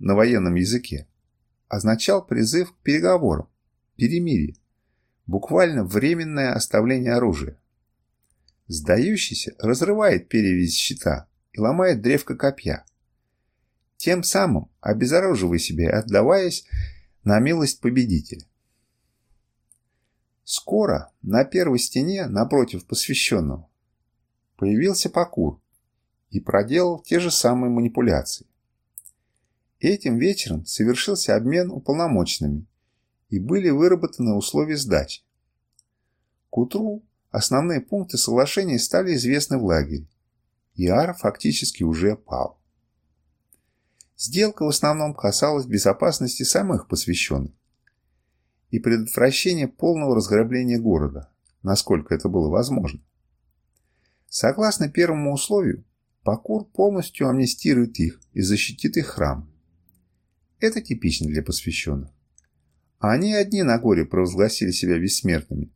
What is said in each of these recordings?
на военном языке означал призыв к переговорам, перемирию, буквально временное оставление оружия. Сдающийся разрывает перевязь щита и ломает древко копья, тем самым обезоруживая себя и отдаваясь на милость победителя. Скоро на первой стене, напротив посвященного, появился Пакур и проделал те же самые манипуляции. Этим вечером совершился обмен уполномоченными и были выработаны условия сдачи. К утру основные пункты соглашения стали известны в лагере, и Ар фактически уже пал. Сделка в основном касалась безопасности самых посвященных и предотвращения полного разграбления города, насколько это было возможно. Согласно первому условию, Пакур полностью амнистирует их и защитит их храм. Это типично для посвященных. Они одни на горе провозгласили себя бессмертными,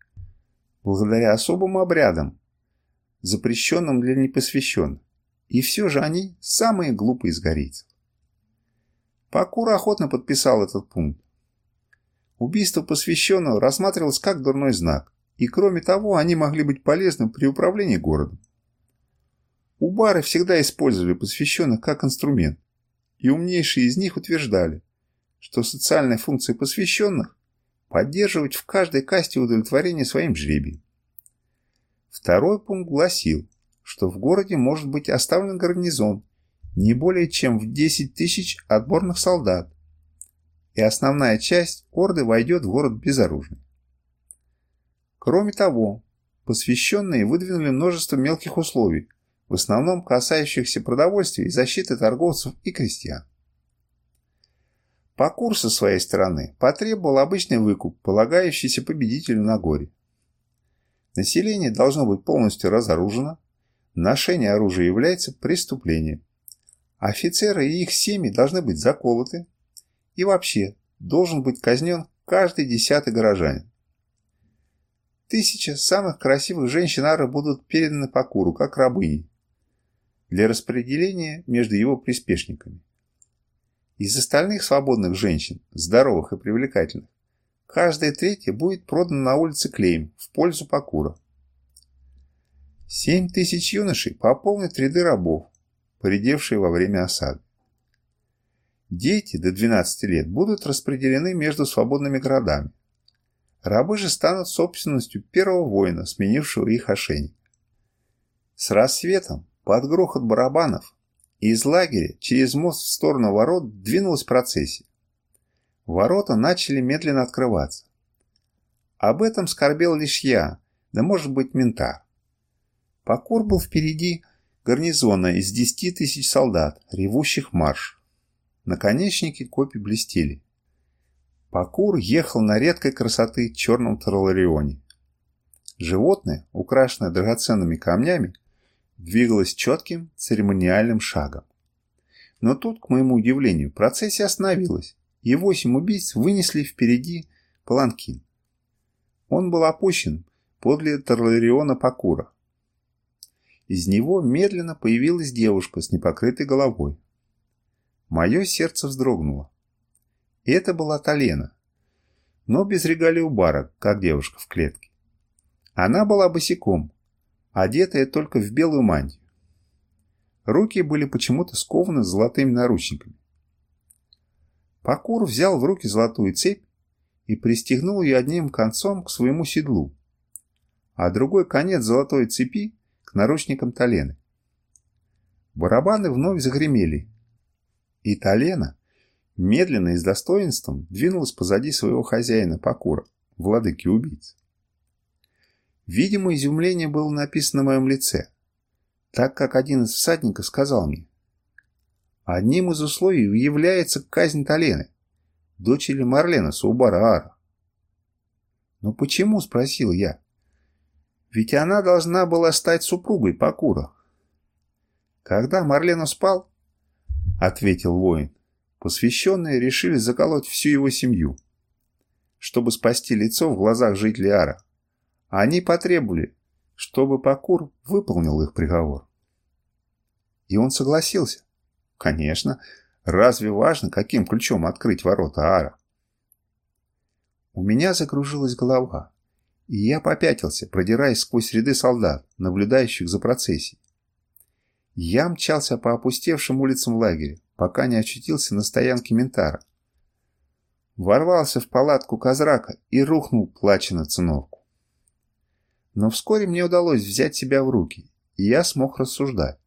благодаря особым обрядам, запрещенным для непосвященных, и все же они самые глупые из горейцев. Пакур охотно подписал этот пункт. Убийство посвященного рассматривалось как дурной знак, и кроме того, они могли быть полезны при управлении городом. Убары всегда использовали посвященных как инструмент, и умнейшие из них утверждали, что социальная функция посвященных – поддерживать в каждой касте удовлетворение своим жребием. Второй пункт гласил, что в городе может быть оставлен гарнизон не более чем в 10 тысяч отборных солдат, и основная часть орды войдет в город безоружной. Кроме того, посвященные выдвинули множество мелких условий, в основном касающихся продовольствия защиты торговцев и крестьян. По курсу своей стороны потребовал обычный выкуп, полагающийся победителю на горе. Население должно быть полностью разоружено, ношение оружия является преступлением. Офицеры и их семьи должны быть заколоты. И вообще, должен быть казнен каждый десятый горожанин. Тысяча самых красивых женщин Ара будут переданы по куру, как рабыни, для распределения между его приспешниками. Из остальных свободных женщин, здоровых и привлекательных, каждая третья будет продана на улице Клейм в пользу Пакура. Семь тысяч юношей пополнят ряды рабов, поредевшие во время осады. Дети до 12 лет будут распределены между свободными городами. Рабы же станут собственностью первого воина, сменившего их ошейник. С рассветом, под грохот барабанов, из лагеря через мост в сторону ворот двинулась процессия. Ворота начали медленно открываться. Об этом скорбел лишь я, да может быть ментар. Покур был впереди, гарнизона из 10 тысяч солдат, ревущих марш. Наконечники копий блестели. Пакур ехал на редкой красоты черном Троларионе. Животное, украшенное драгоценными камнями, двигалось четким церемониальным шагом. Но тут, к моему удивлению, процессия остановилась, и восемь убийц вынесли впереди паланкин. Он был опущен подле Тарлариона Пакура, из него медленно появилась девушка с непокрытой головой. Мое сердце вздрогнуло. Это была Талена, но без регалий у бара, как девушка в клетке. Она была босиком, одетая только в белую мантию. Руки были почему-то скованы золотыми наручниками. Пакур взял в руки золотую цепь и пристегнул ее одним концом к своему седлу, а другой конец золотой цепи наручникам Талены. Барабаны вновь загремели, и Талена медленно и с достоинством двинулась позади своего хозяина Пакура, владыки убийц. Видимо, изумление было написано на моем лице, так как один из всадников сказал мне, одним из условий является казнь Талены, дочери Марлена Саубара Ара. «Но почему?» – спросил я. Ведь она должна была стать супругой Пакура. Когда Марлена спал, ответил воин, посвященные решили заколоть всю его семью, чтобы спасти лицо в глазах жителей Ара. Они потребовали, чтобы Пакур выполнил их приговор. И он согласился. Конечно, Разве важно, каким ключом открыть ворота Ара? У меня закружилась голова, и я попятился, продираясь сквозь ряды солдат, наблюдающих за процессией. Я мчался по опустевшим улицам лагеря, пока не очутился на стоянке Ментара. Ворвался в палатку Казрака и рухнул, плача на циновку. Но вскоре мне удалось взять себя в руки, и я смог рассуждать.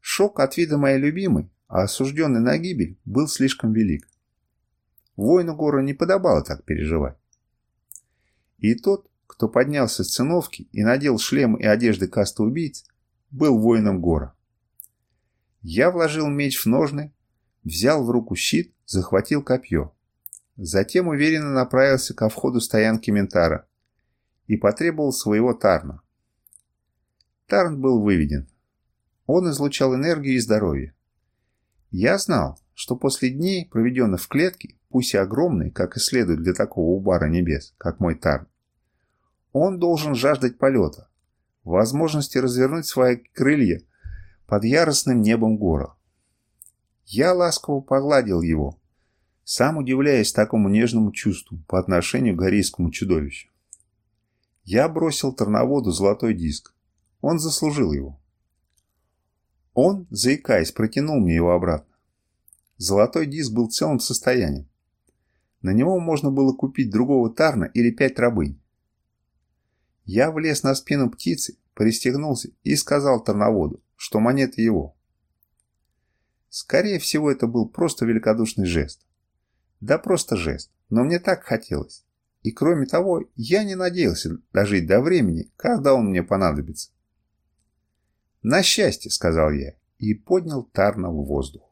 Шок от вида моей любимой, а осужденный на гибель, был слишком велик. Воину гора не подобало так переживать. И тот, кто поднялся с циновки и надел шлем и одежды каста убийц, был воином гора. Я вложил меч в ножны, взял в руку щит, захватил копье. Затем уверенно направился ко входу стоянки Ментара и потребовал своего Тарна. Тарн был выведен. Он излучал энергию и здоровье. Я знал, что после дней, проведенных в клетке, пусть и огромной, как и следует для такого убара небес, как мой Тарн, он должен жаждать полета, возможности развернуть свои крылья под яростным небом гора. Я ласково погладил его, сам удивляясь такому нежному чувству по отношению к горейскому чудовищу. Я бросил Тарноводу золотой диск. Он заслужил его. Он, заикаясь, протянул мне его обратно. Золотой диск был в целом состоянии. На него можно было купить другого Тарна или пять рабынь. Я влез на спину птицы, пристегнулся и сказал Тарноводу, что монета его. Скорее всего, это был просто великодушный жест. Да просто жест, но мне так хотелось. И кроме того, я не надеялся дожить до времени, когда он мне понадобится. «На счастье», — сказал я, и поднял Тарна в воздух.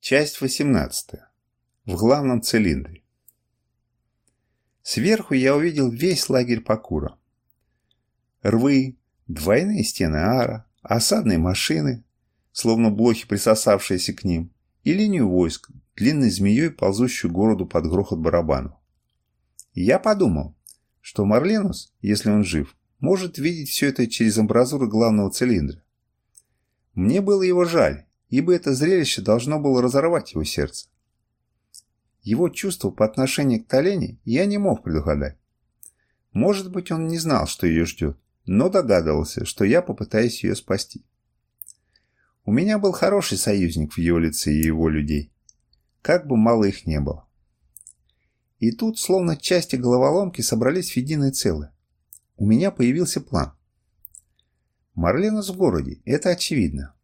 Часть 18. В главном цилиндре. Сверху я увидел весь лагерь Пакура. Рвы, двойные стены ара, осадные машины, словно блохи, присосавшиеся к ним, и линию войск, длинной змеей, ползущую городу под грохот барабанов. я подумал, что Марленус, если он жив, может видеть все это через амбразуры главного цилиндра. Мне было его жаль, ибо это зрелище должно было разорвать его сердце. Его чувства по отношению к Толене я не мог предугадать. Может быть, он не знал, что ее ждет, но догадывался, что я попытаюсь ее спасти. У меня был хороший союзник в его лице и его людей, как бы мало их не было. И тут, словно части головоломки, собрались в единое целое. У меня появился план. Марленус в городе, это очевидно.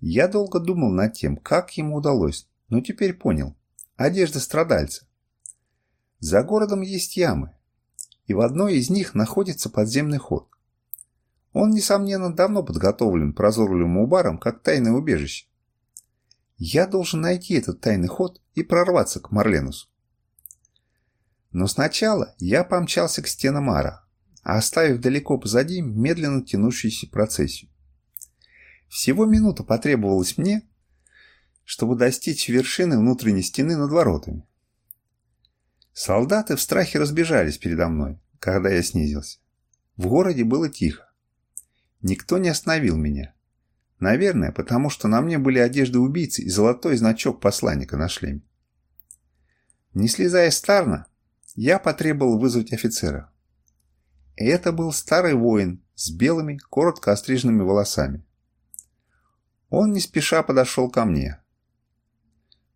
Я долго думал над тем, как ему удалось, но теперь понял. Одежда страдальца. За городом есть ямы, и в одной из них находится подземный ход. Он, несомненно, давно подготовлен прозорливым убаром как тайное убежище. Я должен найти этот тайный ход и прорваться к Марленусу. Но сначала я помчался к стенам Ара, оставив далеко позади медленно тянущуюся процессию. Всего минута потребовалась мне, чтобы достичь вершины внутренней стены над воротами. Солдаты в страхе разбежались передо мной, когда я снизился. В городе было тихо. Никто не остановил меня. Наверное, потому что на мне были одежды убийцы и золотой значок посланника на шлеме. Не слезая с Тарна, я потребовал вызвать офицера. Это был старый воин с белыми, коротко остриженными волосами. Он не спеша подошел ко мне.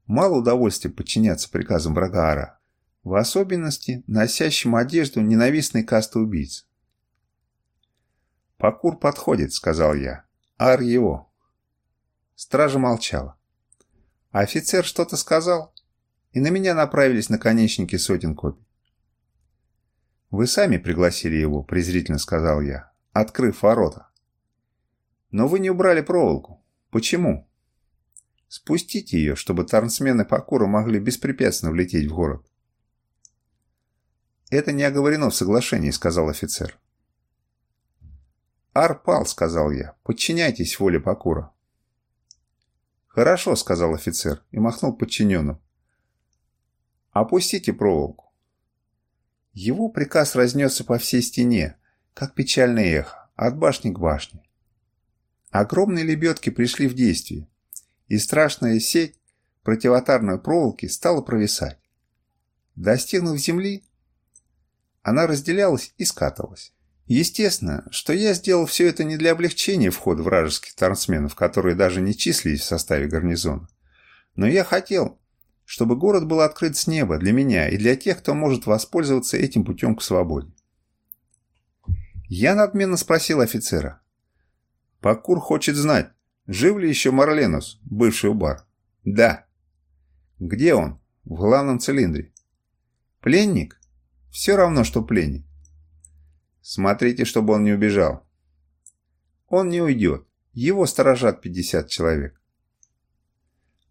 Мало удовольствия подчиняться приказам врага в особенности носящему одежду ненавистной касты убийц. «Покур подходит», — сказал я. «Ар его». Стража молчала. Офицер что-то сказал, и на меня направились наконечники сотен копий. «Вы сами пригласили его», — презрительно сказал я, открыв ворота. «Но вы не убрали проволоку. Почему?» «Спустите ее, чтобы тарнсмены Пакура могли беспрепятственно влететь в город». «Это не оговорено в соглашении», — сказал офицер. «Ар пал», — сказал я. «Подчиняйтесь воле Пакура». «Хорошо», — сказал офицер и махнул подчиненным. «Опустите проволоку». Его приказ разнесся по всей стене, как печальное эхо, от башни к башне. Огромные лебедки пришли в действие, и страшная сеть противотарной проволоки стала провисать. Достигнув земли, она разделялась и скатывалась. Естественно, что я сделал все это не для облегчения входа вражеских торсменов, которые даже не числились в составе гарнизона. Но я хотел, чтобы город был открыт с неба для меня и для тех, кто может воспользоваться этим путем к свободе. Я надменно спросил офицера. «Пакур хочет знать, жив ли еще Марленус, бывший убар?» «Да». «Где он?» «В главном цилиндре». «Пленник?» «Все равно, что пленник. Смотрите, чтобы он не убежал. Он не уйдет. Его сторожат 50 человек.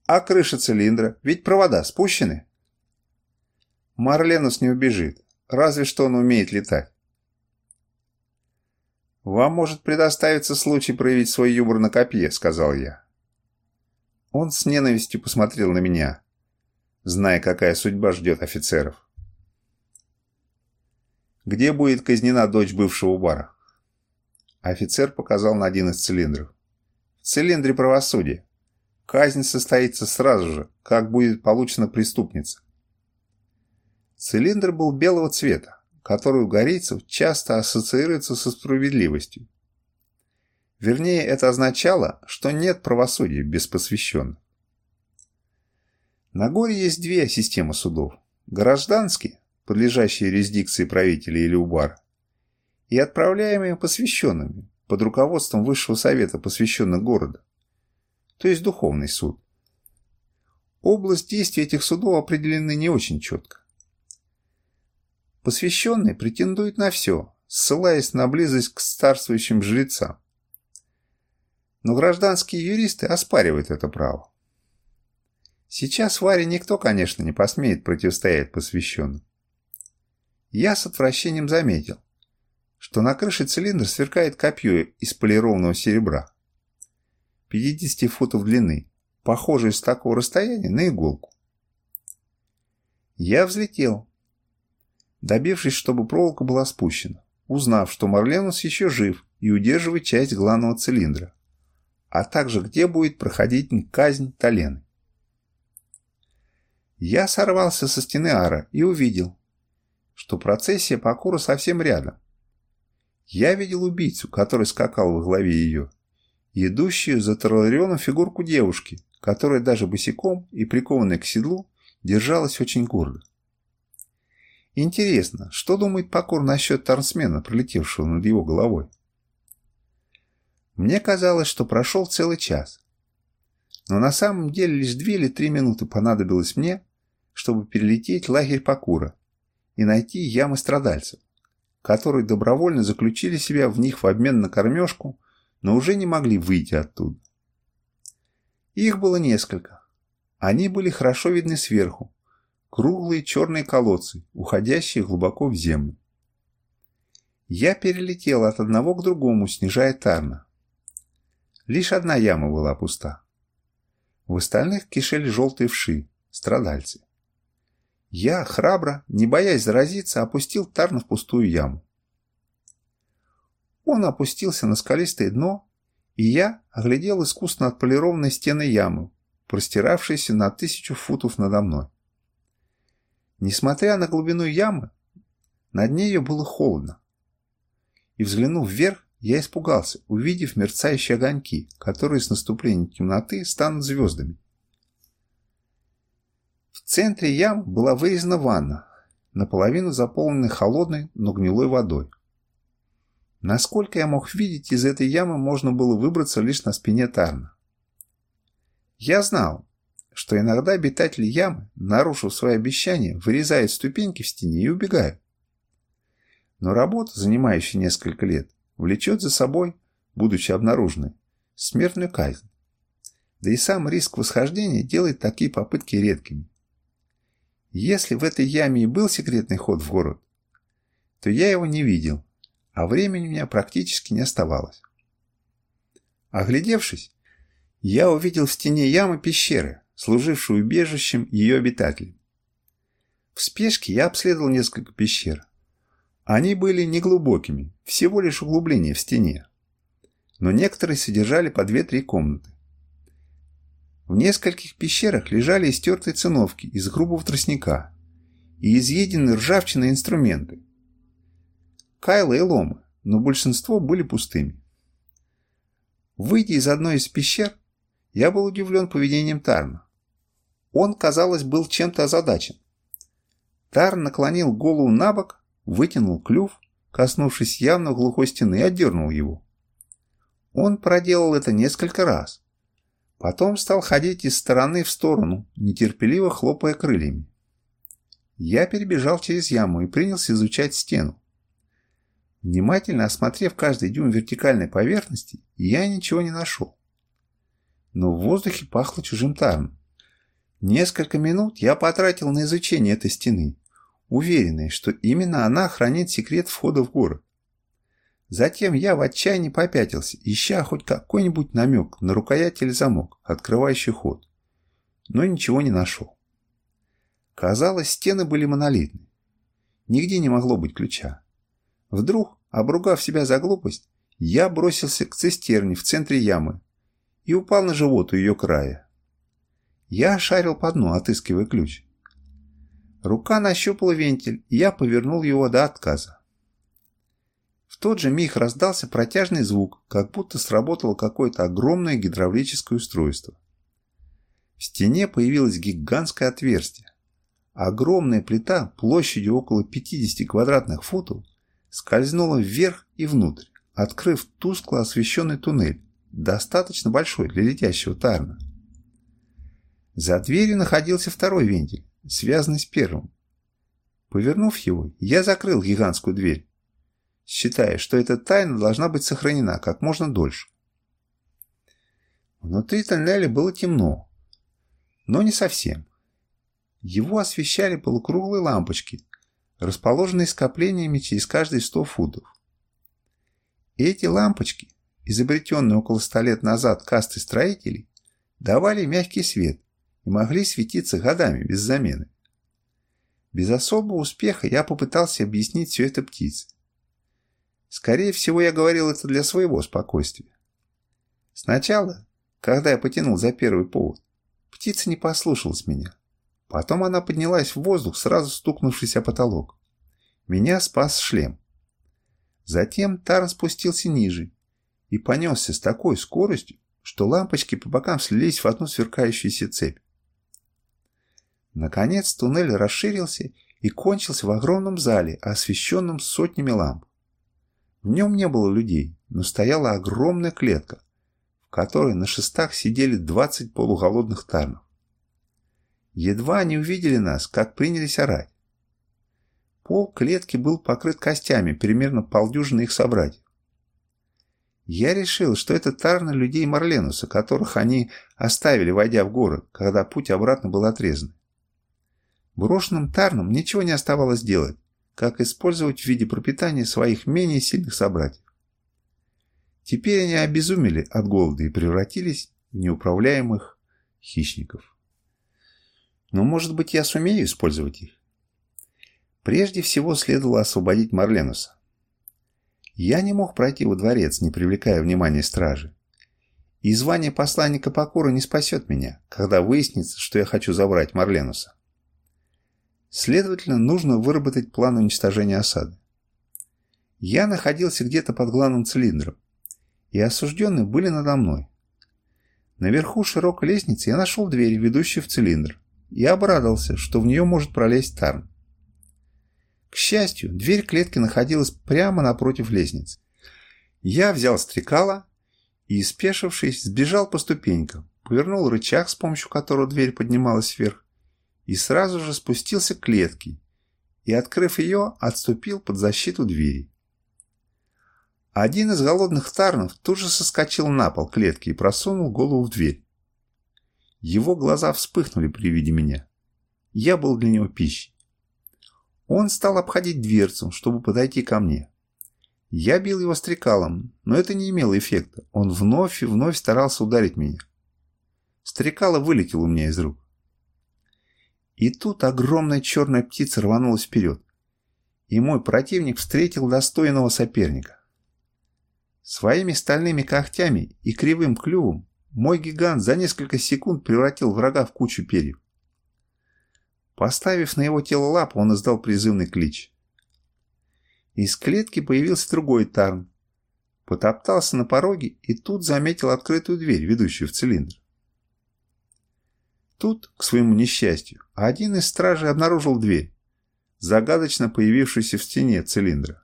А крыша цилиндра? Ведь провода спущены. Марленус не убежит. Разве что он умеет летать. «Вам может предоставиться случай проявить свой юмор на копье», — сказал я. Он с ненавистью посмотрел на меня, зная, какая судьба ждет офицеров. Где будет казнена дочь бывшего бара? Офицер показал на один из цилиндров. В цилиндре правосудия. Казнь состоится сразу же, как будет получена преступница. Цилиндр был белого цвета, который у горейцев часто ассоциируется со справедливостью. Вернее, это означало, что нет правосудия без посвященных. На горе есть две системы судов. Гражданский, подлежащие юрисдикции правителя или убара, и отправляемые посвященными под руководством Высшего Совета посвященных города, то есть Духовный суд. Область действия этих судов определены не очень четко. Посвященный претендует на все, ссылаясь на близость к старствующим жрецам. Но гражданские юристы оспаривают это право. Сейчас Варе никто, конечно, не посмеет противостоять посвященным. Я с отвращением заметил, что на крыше цилиндра сверкает копье из полированного серебра. 50 футов длины, похожее с такого расстояния на иголку. Я взлетел, добившись, чтобы проволока была спущена, узнав, что Марленус еще жив и удерживает часть главного цилиндра, а также где будет проходить казнь Талены. Я сорвался со стены ара и увидел, что процессия Пакура совсем рядом. Я видел убийцу, который скакал во главе ее, идущую за Тарларионом фигурку девушки, которая даже босиком и прикованная к седлу держалась очень гордо. Интересно, что думает Пакур насчет Тарнсмена, пролетевшего над его головой? Мне казалось, что прошел целый час. Но на самом деле лишь две или три минуты понадобилось мне, чтобы перелететь лагерь Пакура и найти ямы страдальцев, которые добровольно заключили себя в них в обмен на кормежку, но уже не могли выйти оттуда. Их было несколько. Они были хорошо видны сверху, круглые черные колодцы, уходящие глубоко в землю. Я перелетел от одного к другому, снижая Тарна. Лишь одна яма была пуста. В остальных кишели желтые вши, страдальцы. Я, храбро, не боясь заразиться, опустил Тарна в пустую яму. Он опустился на скалистое дно, и я оглядел искусно отполированные стены ямы, простиравшиеся на тысячу футов надо мной. Несмотря на глубину ямы, на дне ее было холодно. И взглянув вверх, я испугался, увидев мерцающие огоньки, которые с наступлением темноты станут звездами. В центре ям была вырезана ванна, наполовину заполненная холодной, но гнилой водой. Насколько я мог видеть, из этой ямы можно было выбраться лишь на спине Тарна. Я знал, что иногда обитатели ямы, нарушив свои обещания, вырезают ступеньки в стене и убегают. Но работа, занимающая несколько лет, влечет за собой, будучи обнаруженной, смертную казнь. Да и сам риск восхождения делает такие попытки редкими. Если в этой яме и был секретный ход в город, то я его не видел, а времени у меня практически не оставалось. Оглядевшись, я увидел в стене ямы пещеры, служившую убежищем ее обитателей. В спешке я обследовал несколько пещер. Они были неглубокими, всего лишь углубления в стене. но некоторые содержали по две-три комнаты. В нескольких пещерах лежали истертые циновки из грубого тростника и изъеденные ржавчиной инструменты. Кайлы и ломы, но большинство были пустыми. Выйдя из одной из пещер, я был удивлен поведением Тарна. Он, казалось, был чем-то озадачен. Тарн наклонил голову на бок, вытянул клюв, коснувшись явно глухой стены, и отдернул его. Он проделал это несколько раз. Потом стал ходить из стороны в сторону, нетерпеливо хлопая крыльями. Я перебежал через яму и принялся изучать стену. Внимательно осмотрев каждый дюйм вертикальной поверхности, я ничего не нашел. Но в воздухе пахло чужим таром. Несколько минут я потратил на изучение этой стены, уверенный, что именно она хранит секрет входа в город. Затем я в отчаянии попятился, ища хоть какой-нибудь намек на рукоять или замок, открывающий ход. Но ничего не нашел. Казалось, стены были монолитны. Нигде не могло быть ключа. Вдруг, обругав себя за глупость, я бросился к цистерне в центре ямы и упал на живот у ее края. Я шарил по дну, отыскивая ключ. Рука нащупала вентиль, и я повернул его до отказа. В тот же миг раздался протяжный звук, как будто сработало какое-то огромное гидравлическое устройство. В стене появилось гигантское отверстие. Огромная плита площадью около 50 квадратных футов скользнула вверх и внутрь, открыв тускло освещенный туннель, достаточно большой для летящего тарна. За дверью находился второй вентиль, связанный с первым. Повернув его, я закрыл гигантскую дверь, считая, что эта тайна должна быть сохранена как можно дольше. Внутри тоннеля было темно, но не совсем. Его освещали полукруглые лампочки, расположенные скоплениями через каждые сто футов. Эти лампочки, изобретенные около ста лет назад кастой строителей, давали мягкий свет и могли светиться годами без замены. Без особого успеха я попытался объяснить все это птице. Скорее всего, я говорил это для своего спокойствия. Сначала, когда я потянул за первый повод, птица не послушалась меня. Потом она поднялась в воздух, сразу стукнувшись о потолок. Меня спас шлем. Затем Таран спустился ниже и понесся с такой скоростью, что лампочки по бокам слились в одну сверкающуюся цепь. Наконец туннель расширился и кончился в огромном зале, освещенном сотнями ламп. В нем не было людей, но стояла огромная клетка, в которой на шестах сидели 20 полуголодных тарнов. Едва они увидели нас, как принялись орать. Пол клетки был покрыт костями, примерно полдюжины их собратьев. Я решил, что это тарны людей Марленуса, которых они оставили, войдя в город, когда путь обратно был отрезан. Брошенным тарнам ничего не оставалось делать, как использовать в виде пропитания своих менее сильных собратьев. Теперь они обезумели от голода и превратились в неуправляемых хищников. Но, может быть, я сумею использовать их? Прежде всего следовало освободить Марленуса. Я не мог пройти во дворец, не привлекая внимания стражи. И звание посланника Покора не спасет меня, когда выяснится, что я хочу забрать Марленуса. Следовательно, нужно выработать план уничтожения осады. Я находился где-то под главным цилиндром, и осужденные были надо мной. Наверху широкой лестницы я нашел дверь, ведущую в цилиндр и обрадовался, что в нее может пролезть Тарн. К счастью, дверь клетки находилась прямо напротив лестницы. Я взял стрекала и, спешившись, сбежал по ступенькам, повернул рычаг, с помощью которого дверь поднималась вверх, и сразу же спустился к клетке и, открыв ее, отступил под защиту двери. Один из голодных тарнов тут же соскочил на пол клетки и просунул голову в дверь. Его глаза вспыхнули при виде меня. Я был для него пищей. Он стал обходить дверцу, чтобы подойти ко мне. Я бил его стрекалом, но это не имело эффекта. Он вновь и вновь старался ударить меня. Стрекало вылетело у меня из рук. И тут огромная черная птица рванулась вперед. И мой противник встретил достойного соперника. Своими стальными когтями и кривым клювом мой гигант за несколько секунд превратил врага в кучу перьев. Поставив на его тело лапу, он издал призывный клич. Из клетки появился другой Тарн. Потоптался на пороге и тут заметил открытую дверь, ведущую в цилиндр. Тут, к своему несчастью, один из стражей обнаружил дверь, загадочно появившуюся в стене цилиндра.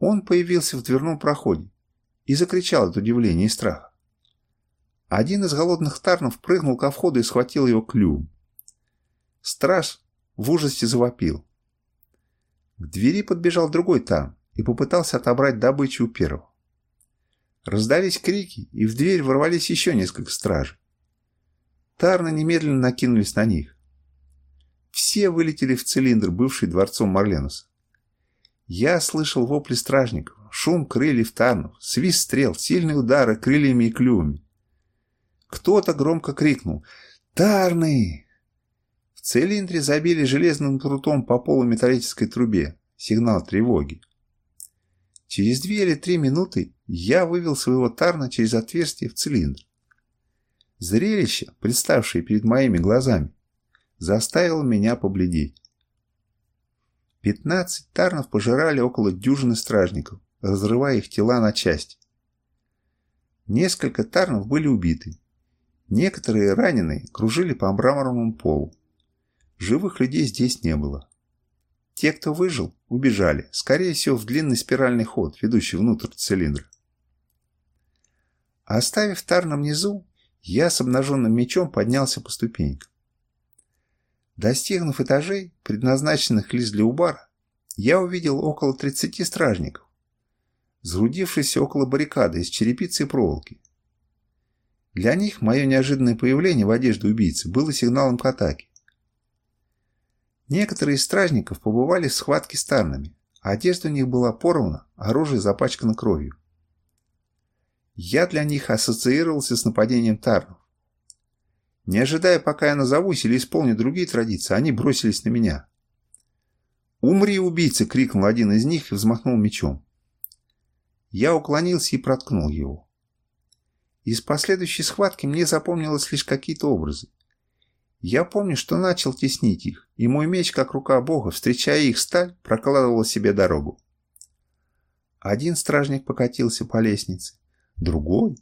Он появился в дверном проходе и закричал от удивления и страха. Один из голодных тарнов прыгнул ко входу и схватил его клювом. Страж в ужасе завопил. К двери подбежал другой тарн и попытался отобрать добычу у первого. Раздались крики, и в дверь ворвались еще несколько стражей. Тарны немедленно накинулись на них. Все вылетели в цилиндр, бывший дворцом Марленуса. Я слышал вопли стражников, шум крыльев тарнов, свист стрел, сильные удары крыльями и клювами. Кто-то громко крикнул «Тарны!». В цилиндре забили железным трутом по полу металлической трубе. Сигнал тревоги. Через две или три минуты я вывел своего тарна через отверстие в цилиндр. Зрелище, представшее перед моими глазами, заставило меня побледеть. Пятнадцать тарнов пожирали около дюжины стражников, разрывая их тела на части. Несколько тарнов были убиты. Некоторые раненые кружили по мраморному полу. Живых людей здесь не было. Те, кто выжил, убежали, скорее всего, в длинный спиральный ход, ведущий внутрь цилиндра. Оставив Тарна внизу, я с обнаженным мечом поднялся по ступенькам. Достигнув этажей, предназначенных лишь для убара, я увидел около 30 стражников, сгрудившихся около баррикады из черепицы и проволоки. Для них мое неожиданное появление в одежде убийцы было сигналом к атаке. Некоторые из стражников побывали в схватке с тарнами, а одежда у них была порвана, оружие запачкано кровью. Я для них ассоциировался с нападением Тарнов. Не ожидая, пока я назовусь или исполню другие традиции, они бросились на меня. «Умри, убийца!» — крикнул один из них и взмахнул мечом. Я уклонился и проткнул его. Из последующей схватки мне запомнилось лишь какие-то образы. Я помню, что начал теснить их, и мой меч, как рука Бога, встречая их сталь, прокладывал себе дорогу. Один стражник покатился по лестнице, другой,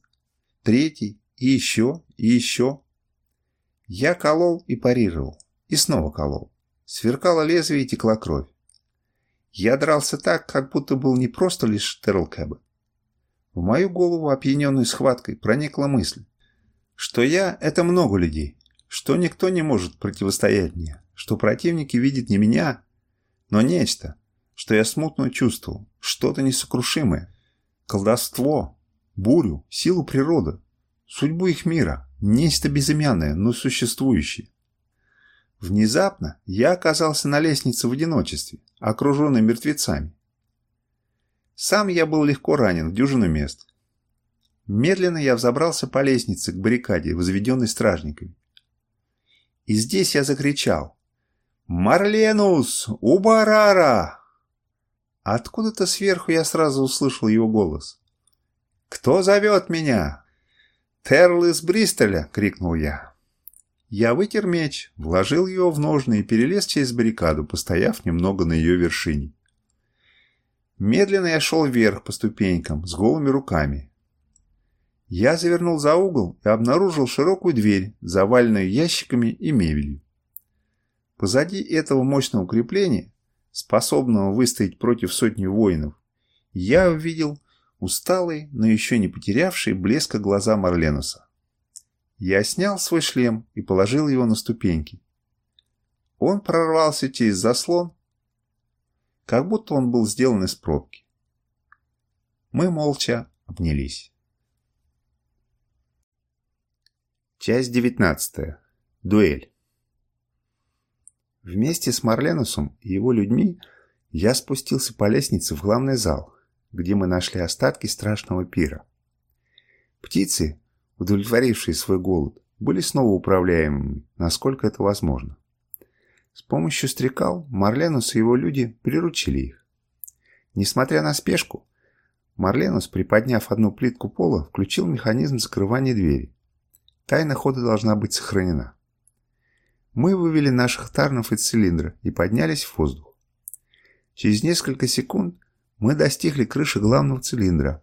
третий, и еще, и еще. Я колол и парировал, и снова колол. Сверкало лезвие и текла кровь. Я дрался так, как будто был не просто лишь Терл В мою голову, опьяненную схваткой, проникла мысль, что я — это много людей, что никто не может противостоять мне, что противники видят не меня, но нечто, что я смутно чувствовал, что-то несокрушимое, колдовство, бурю, силу природы, судьбу их мира, нечто безымянное, но существующее. Внезапно я оказался на лестнице в одиночестве, окруженный мертвецами. Сам я был легко ранен в дюжину мест. Медленно я взобрался по лестнице к баррикаде, возведенной стражниками. И здесь я закричал «Марленус! Убарара!» Откуда-то сверху я сразу услышал его голос. «Кто зовет меня?» «Терл из Бристоля!» — крикнул я. Я вытер меч, вложил его в ножны и перелез через баррикаду, постояв немного на ее вершине. Медленно я шел вверх по ступенькам с голыми руками. Я завернул за угол и обнаружил широкую дверь, заваленную ящиками и мебелью. Позади этого мощного укрепления, способного выстоять против сотни воинов, я увидел усталые, но еще не потерявшие блеска глаза Марленуса. Я снял свой шлем и положил его на ступеньки. Он прорвался через заслон, как будто он был сделан из пробки. Мы молча обнялись. Часть 19. Дуэль. Вместе с Марленусом и его людьми я спустился по лестнице в главный зал, где мы нашли остатки страшного пира. Птицы, удовлетворившие свой голод, были снова управляемыми, насколько это возможно. С помощью стрекал Марленус и его люди приручили их. Несмотря на спешку, Марленус, приподняв одну плитку пола, включил механизм закрывания двери. Тайна хода должна быть сохранена. Мы вывели наших тарнов из цилиндра и поднялись в воздух. Через несколько секунд мы достигли крыши главного цилиндра,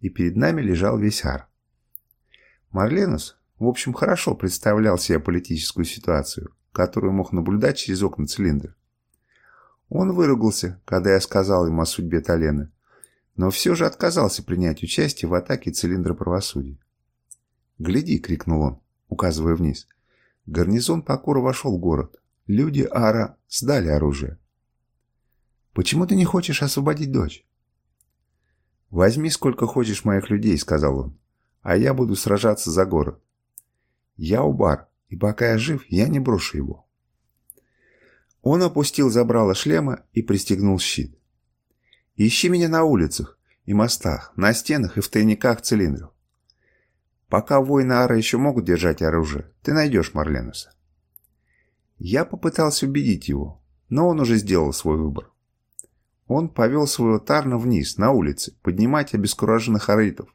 и перед нами лежал весь ар. Марленус, в общем, хорошо представлял себе политическую ситуацию, которую мог наблюдать через окна цилиндра. Он выругался, когда я сказал ему о судьбе Талены, но все же отказался принять участие в атаке цилиндра правосудия. «Гляди!» — крикнул он, указывая вниз. Гарнизон Пакура вошел в город. Люди Ара сдали оружие. «Почему ты не хочешь освободить дочь?» «Возьми сколько хочешь моих людей», — сказал он, — «а я буду сражаться за город. Я Убар, и пока я жив, я не брошу его». Он опустил забрало шлема и пристегнул щит. «Ищи меня на улицах и мостах, на стенах и в тайниках цилиндров. Пока воины Ара еще могут держать оружие, ты найдешь Марленуса». Я попытался убедить его, но он уже сделал свой выбор. Он повел своего Тарна вниз, на улице, поднимать обескураженных аритов,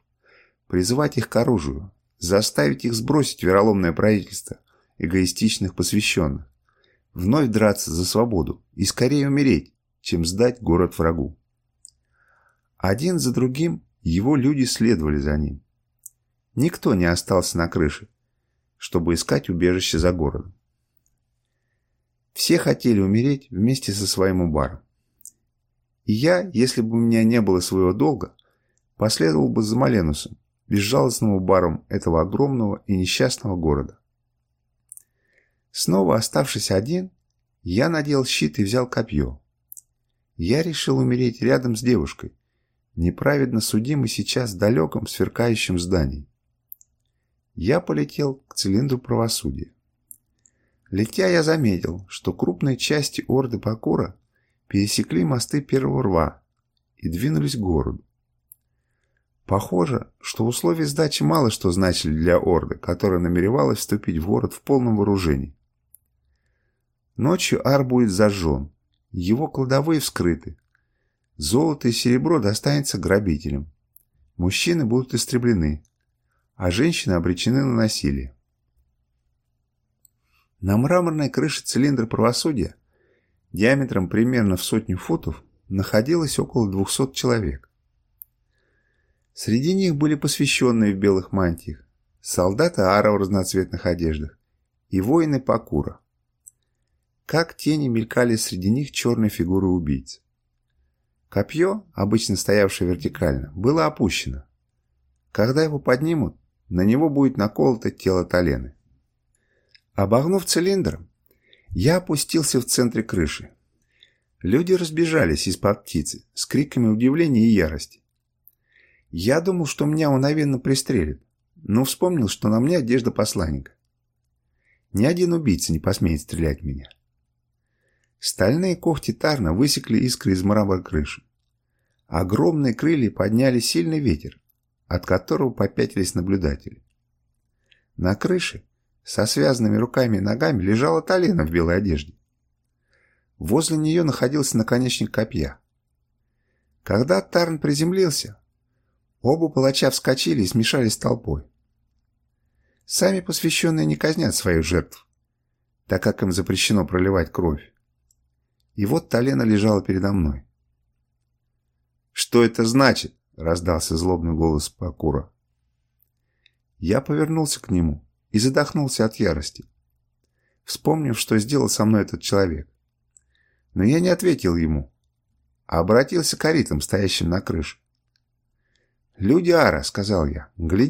призывать их к оружию, заставить их сбросить вероломное правительство эгоистичных посвященных, вновь драться за свободу и скорее умереть, чем сдать город врагу. Один за другим его люди следовали за ним. Никто не остался на крыше, чтобы искать убежище за городом. Все хотели умереть вместе со своим убаром. И я, если бы у меня не было своего долга, последовал бы за Маленусом, безжалостным убаром этого огромного и несчастного города. Снова оставшись один, я надел щит и взял копье. Я решил умереть рядом с девушкой, неправедно судимой сейчас в далеком сверкающем здании. Я полетел к цилиндру правосудия. Летя я заметил, что крупные части орды Бакура пересекли мосты первого рва и двинулись к городу. Похоже, что условия сдачи мало что значили для Орды, которая намеревалась вступить в город в полном вооружении. Ночью Ар будет зажжен, его кладовые вскрыты. Золото и серебро достанется грабителям. Мужчины будут истреблены, а женщины обречены на насилие. На мраморной крыше цилиндра правосудия диаметром примерно в сотню футов, находилось около 200 человек. Среди них были посвященные в белых мантиях, солдаты Ара в разноцветных одеждах и воины Пакура. Как тени мелькали среди них черные фигуры убийц. Копье, обычно стоявшее вертикально, было опущено. Когда его поднимут, на него будет наколото тело Талены. Обогнув цилиндр, я опустился в центре крыши. Люди разбежались из-под птицы с криками удивления и ярости. Я думал, что меня мгновенно пристрелят, но вспомнил, что на мне одежда посланника. Ни один убийца не посмеет стрелять в меня. Стальные когти Тарна высекли искры из мрамора крыши. Огромные крылья подняли сильный ветер, от которого попятились наблюдатели. На крыше со связанными руками и ногами лежала Талина в белой одежде. Возле нее находился наконечник копья. Когда Тарн приземлился, оба палача вскочили и смешались толпой. Сами посвященные не казнят своих жертв, так как им запрещено проливать кровь. И вот Талена лежала передо мной. «Что это значит?» — раздался злобный голос Пакура. Я повернулся к нему и задохнулся от ярости, вспомнив, что сделал со мной этот человек. Но я не ответил ему, а обратился к аритам, стоящим на крыше. «Люди Ара», — сказал я, — «гляди